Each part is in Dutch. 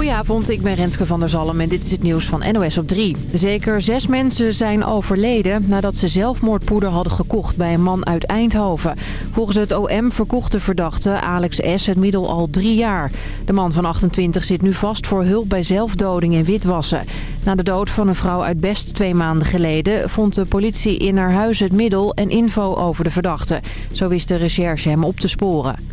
Goedenavond, ik ben Renske van der Zalm en dit is het nieuws van NOS op 3. Zeker zes mensen zijn overleden nadat ze zelfmoordpoeder hadden gekocht bij een man uit Eindhoven. Volgens het OM verkocht de verdachte Alex S. het middel al drie jaar. De man van 28 zit nu vast voor hulp bij zelfdoding en witwassen. Na de dood van een vrouw uit Best twee maanden geleden vond de politie in haar huis het middel en info over de verdachte. Zo wist de recherche hem op te sporen.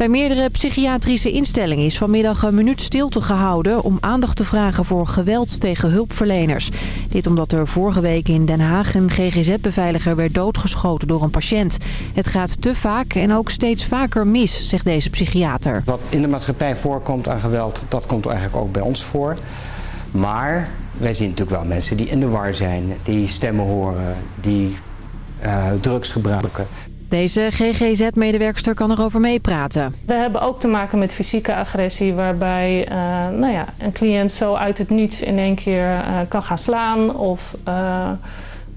Bij meerdere psychiatrische instellingen is vanmiddag een minuut stilte gehouden... om aandacht te vragen voor geweld tegen hulpverleners. Dit omdat er vorige week in Den Haag een GGZ-beveiliger werd doodgeschoten door een patiënt. Het gaat te vaak en ook steeds vaker mis, zegt deze psychiater. Wat in de maatschappij voorkomt aan geweld, dat komt eigenlijk ook bij ons voor. Maar wij zien natuurlijk wel mensen die in de war zijn, die stemmen horen, die uh, drugs gebruiken. Deze GGZ-medewerkster kan erover meepraten. We hebben ook te maken met fysieke agressie... waarbij uh, nou ja, een cliënt zo uit het niets in één keer uh, kan gaan slaan... of uh,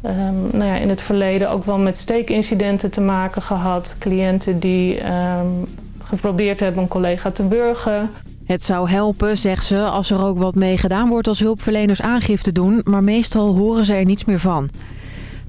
um, nou ja, in het verleden ook wel met steekincidenten te maken gehad. Cliënten die um, geprobeerd hebben een collega te burgen. Het zou helpen, zegt ze, als er ook wat mee gedaan wordt als hulpverleners aangifte doen... maar meestal horen ze er niets meer van.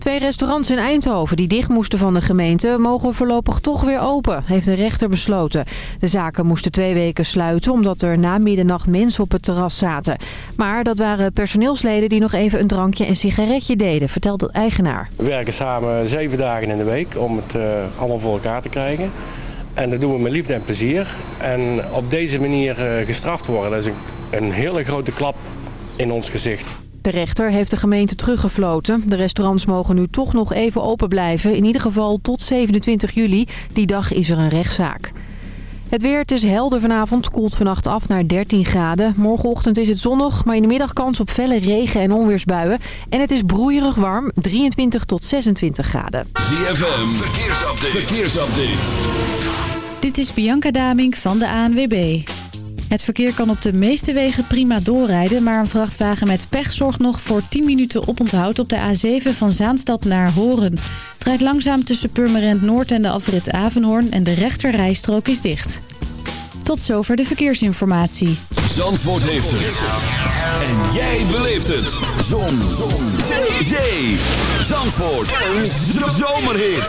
Twee restaurants in Eindhoven die dicht moesten van de gemeente... mogen voorlopig toch weer open, heeft de rechter besloten. De zaken moesten twee weken sluiten... omdat er na middernacht mensen op het terras zaten. Maar dat waren personeelsleden die nog even een drankje en sigaretje deden... vertelt de eigenaar. We werken samen zeven dagen in de week om het uh, allemaal voor elkaar te krijgen. En dat doen we met liefde en plezier. En op deze manier uh, gestraft worden, dat is een hele grote klap in ons gezicht. De rechter heeft de gemeente teruggefloten. De restaurants mogen nu toch nog even open blijven. In ieder geval tot 27 juli. Die dag is er een rechtszaak. Het weer, het is helder vanavond, koelt vannacht af naar 13 graden. Morgenochtend is het zonnig, maar in de middag kans op felle regen- en onweersbuien. En het is broeierig warm, 23 tot 26 graden. ZFM, verkeersupdate. verkeersupdate. Dit is Bianca Damink van de ANWB. Het verkeer kan op de meeste wegen prima doorrijden... maar een vrachtwagen met pech zorgt nog voor 10 minuten oponthoud... op de A7 van Zaanstad naar Horen. Het rijdt langzaam tussen Purmerend Noord en de afrit Avenhoorn... en de rechterrijstrook is dicht. Tot zover de verkeersinformatie. Zandvoort heeft het. En jij beleeft het. Zon. Zon. Zee. Zandvoort. Een zomerhit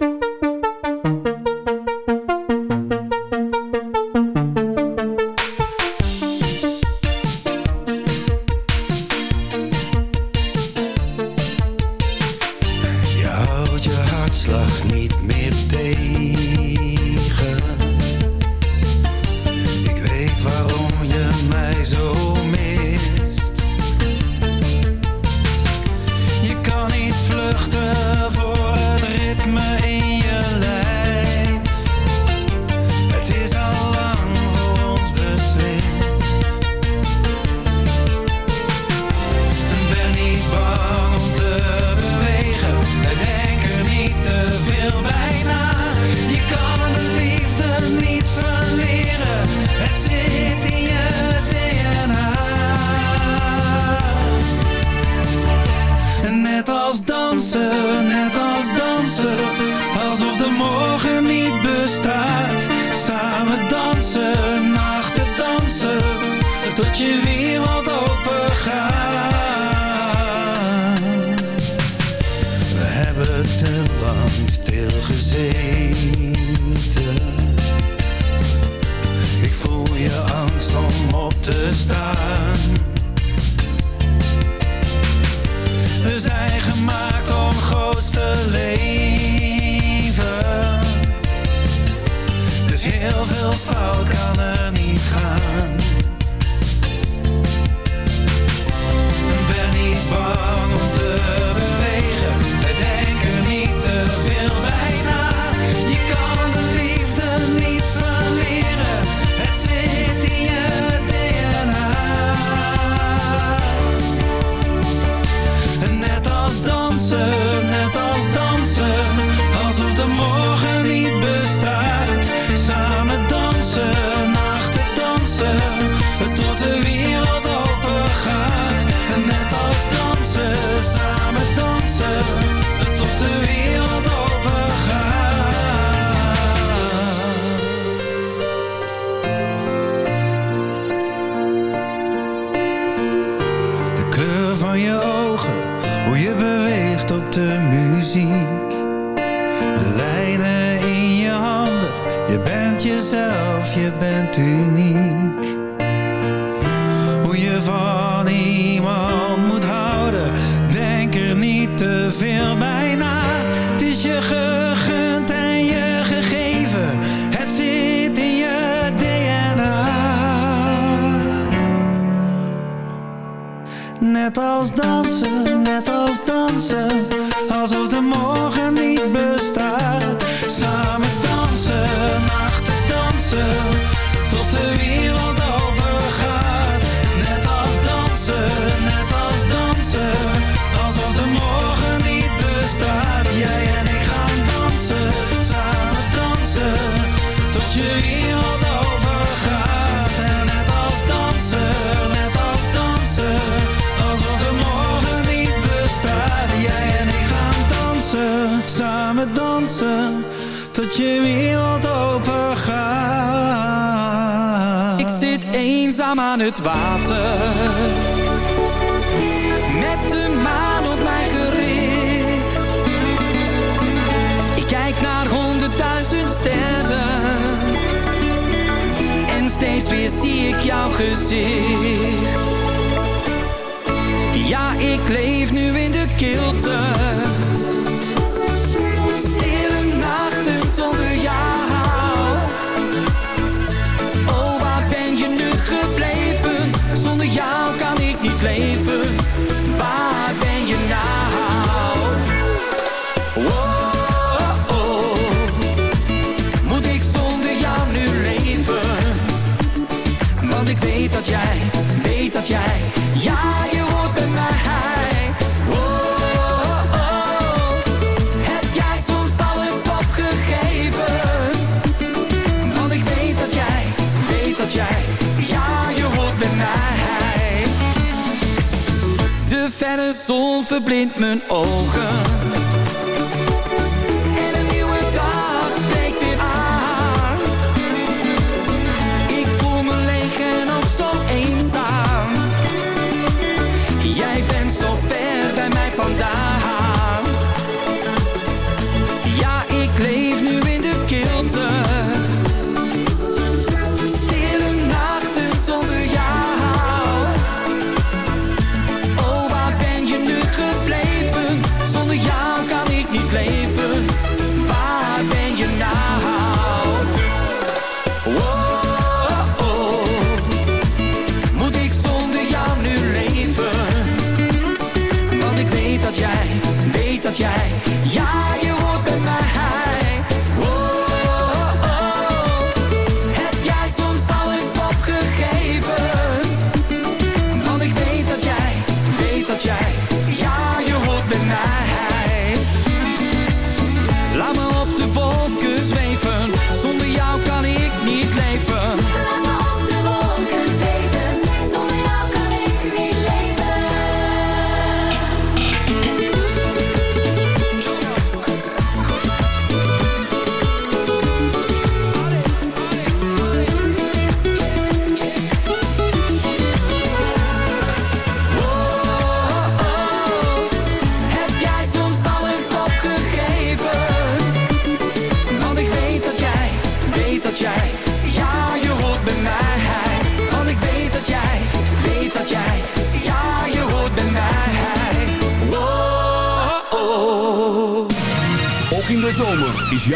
Ik voel je angst om op te staan. We zijn gemaakt om groot te leven. Dus heel veel fout kan er Net als dansen, net als dansen. Alsof de morgen niet bestaat. Samen dansen, nachten dansen. Tot je wereld open Ik zit eenzaam aan het water. Met de maan op mijn gericht. Ik kijk naar honderdduizend sterren. En steeds weer zie ik jouw gezicht. Ja, ik leef nu in de kilte. de zon verblindt mijn ogen.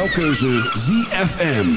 jouw keuze ZFM.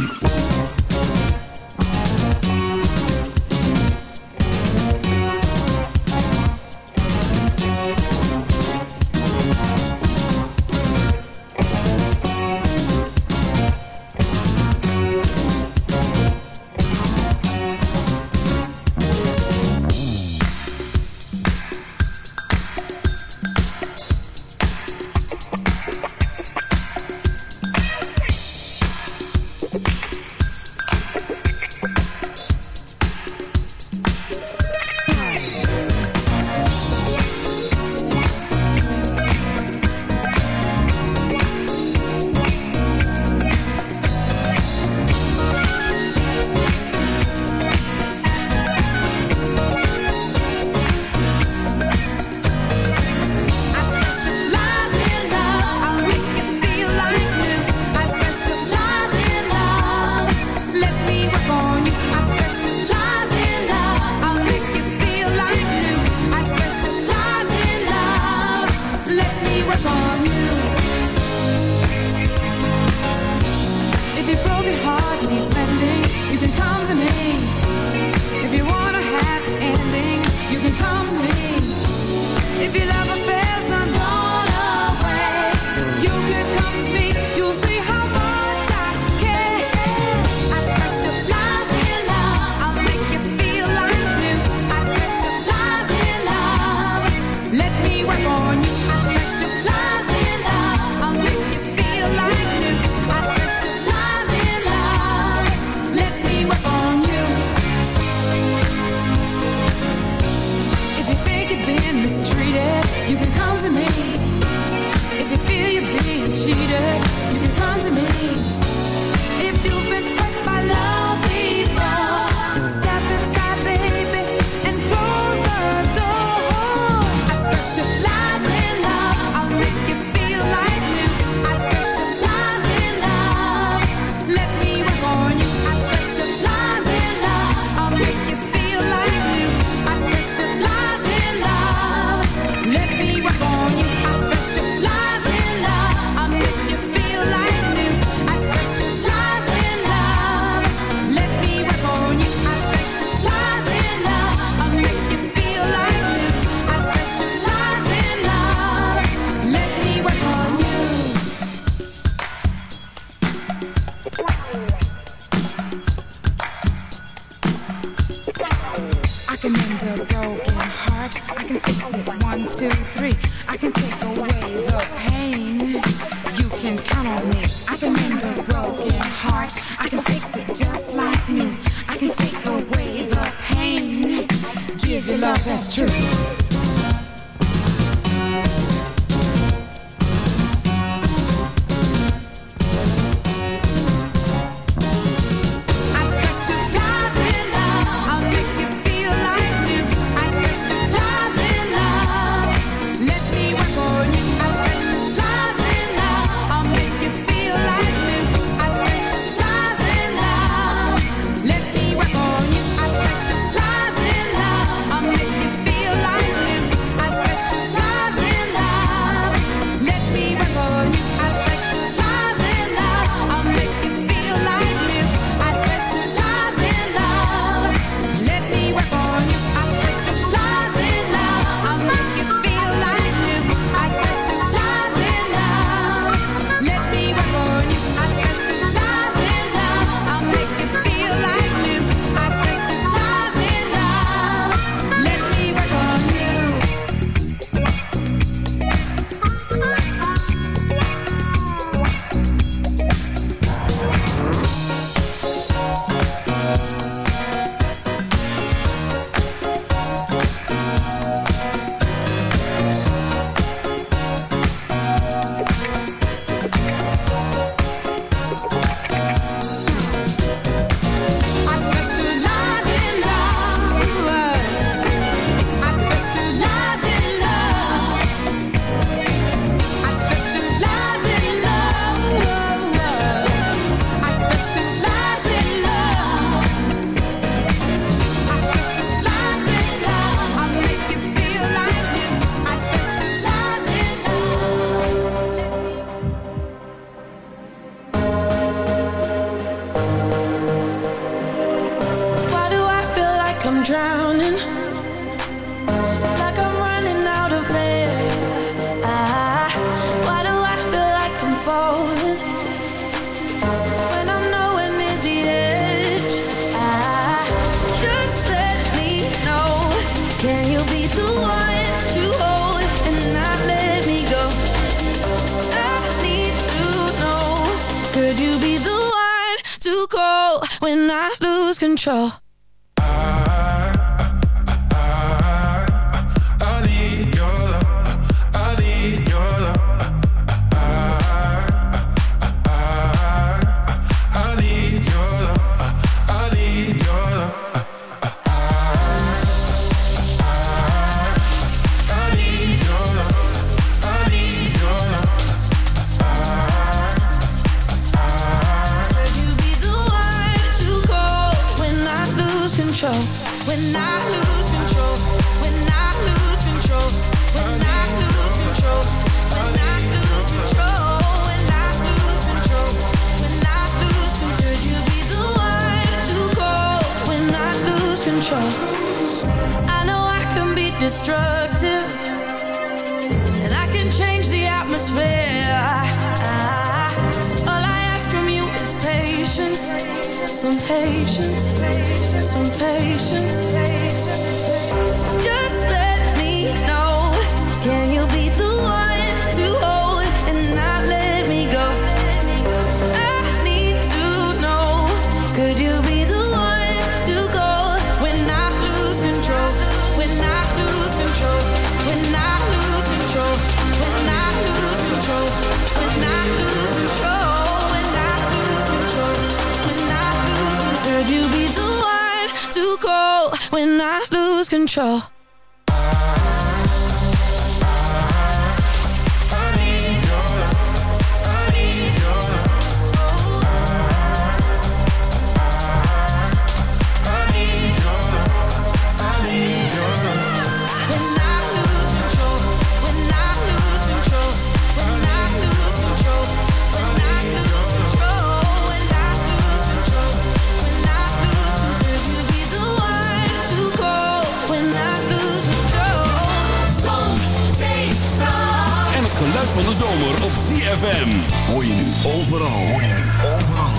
Van de zomer op ZFM. Hoor je nu overal. Hoor je nu overal.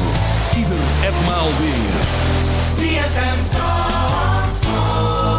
Ieder en maal weer. ZFM Zandvoort.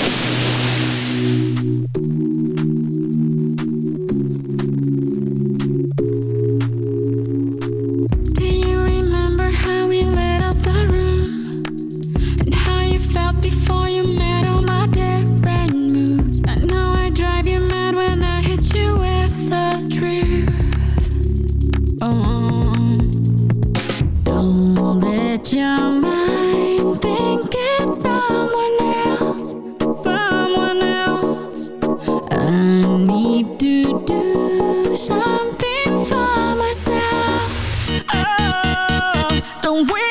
don't wait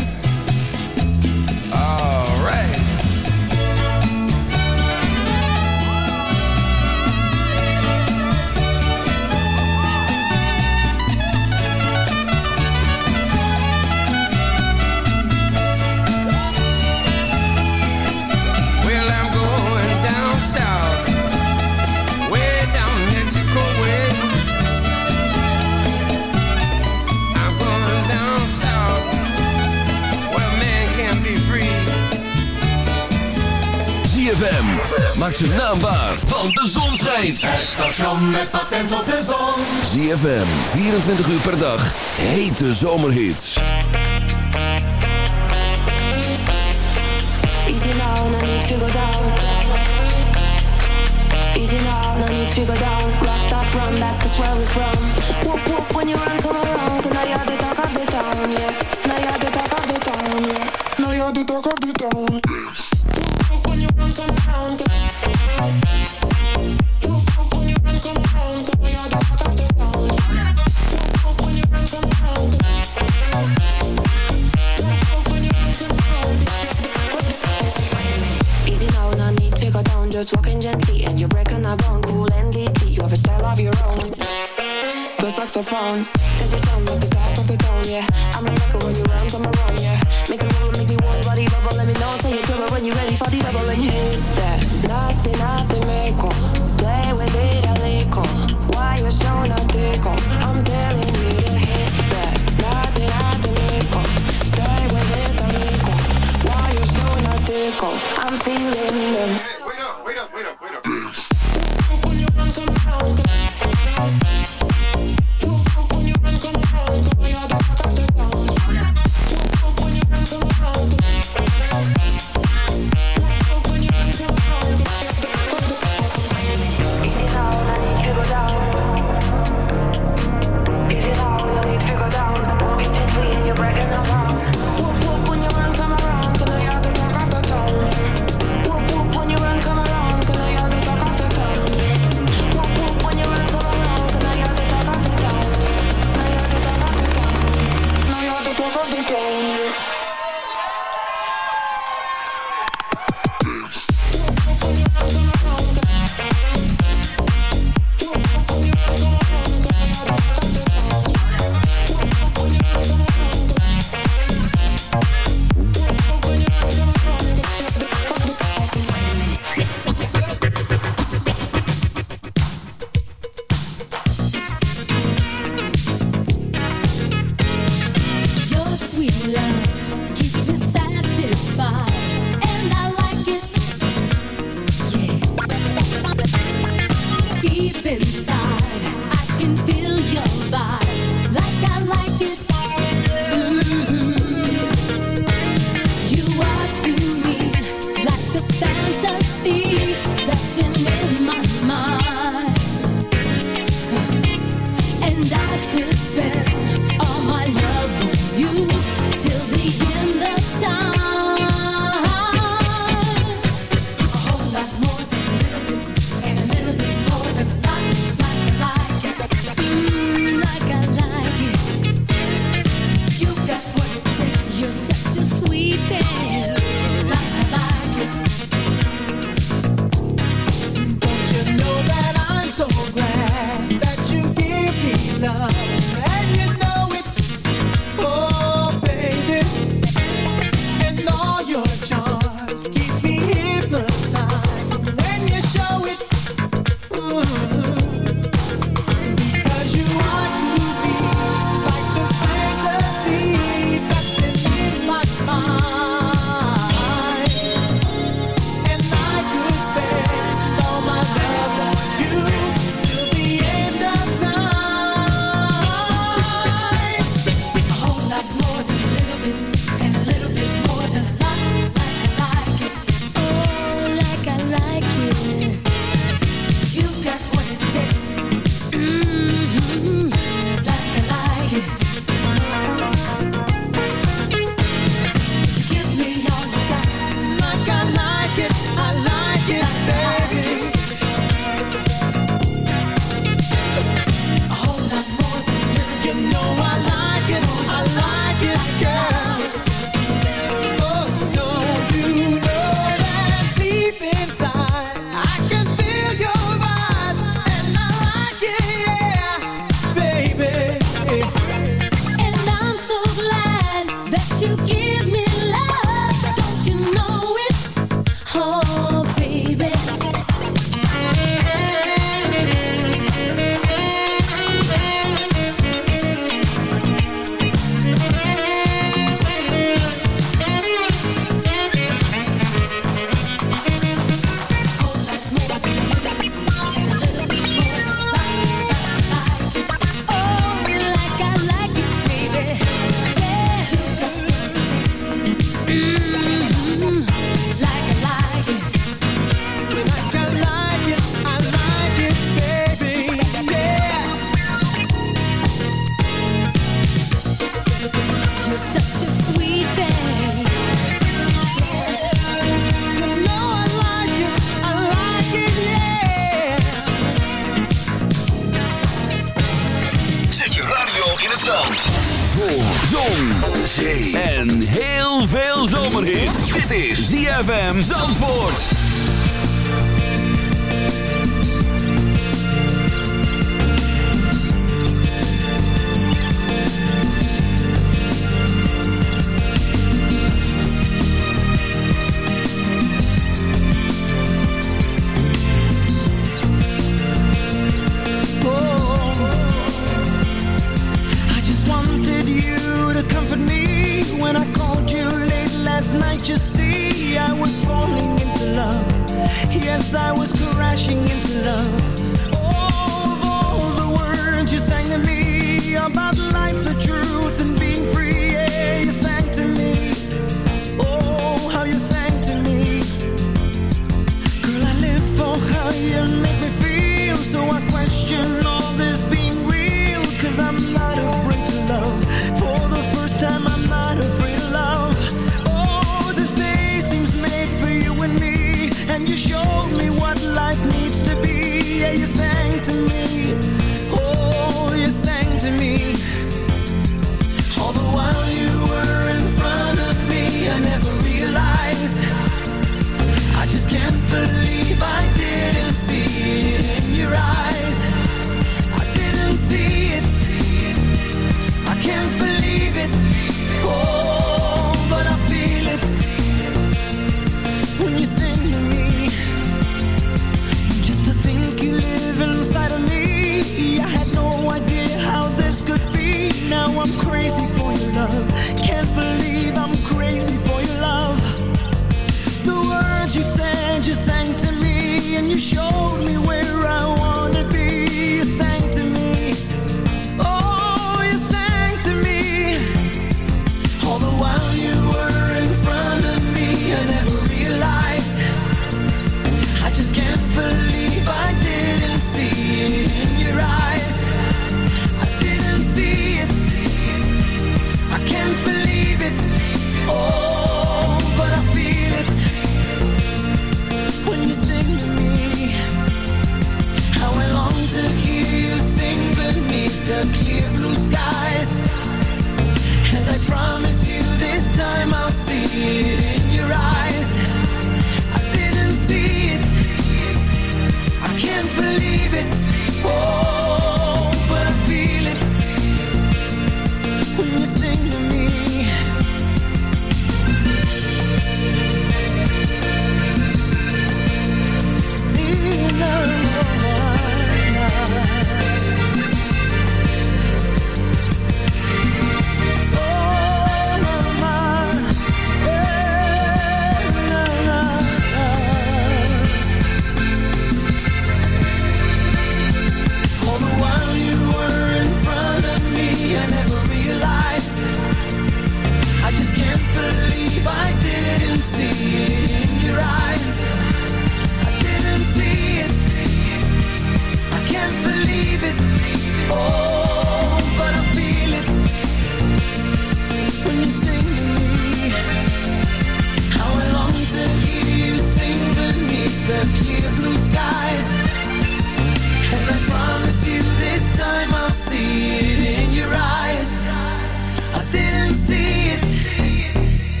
ZFM, maak zijn naam waar, want de zon schijnt. Het station met patent op de zon. ZFM, 24 uur per dag, hete zomerhits. Easy now, no need to go down. Easy now, no need to go down. Rock that run, that is where we from. Whoop whoop when you run, come around. Cause now you're the talk of the town, yeah. Now you're the talk of the town, yeah. Now you're the talk of the town. kids. You've got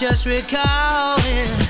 just recalling